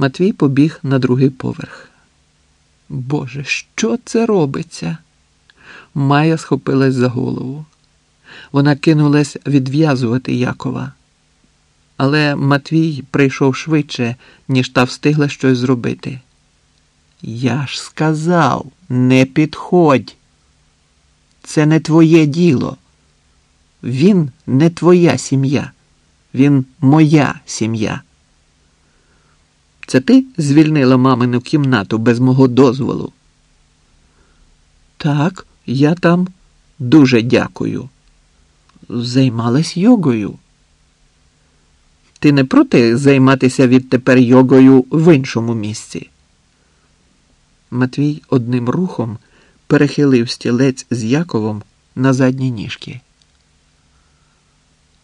Матвій побіг на другий поверх. Боже, що це робиться? Майя схопилась за голову. Вона кинулась відв'язувати Якова. Але Матвій прийшов швидше, ніж та встигла щось зробити. Я ж сказав, не підходь. Це не твоє діло. Він не твоя сім'я, він моя сім'я. Це ти звільнила мамину кімнату без мого дозволу? Так, я там дуже дякую. Займалась йогою. Ти не проти займатися відтепер йогою в іншому місці? Матвій одним рухом перехилив стілець з Яковом на задні ніжки.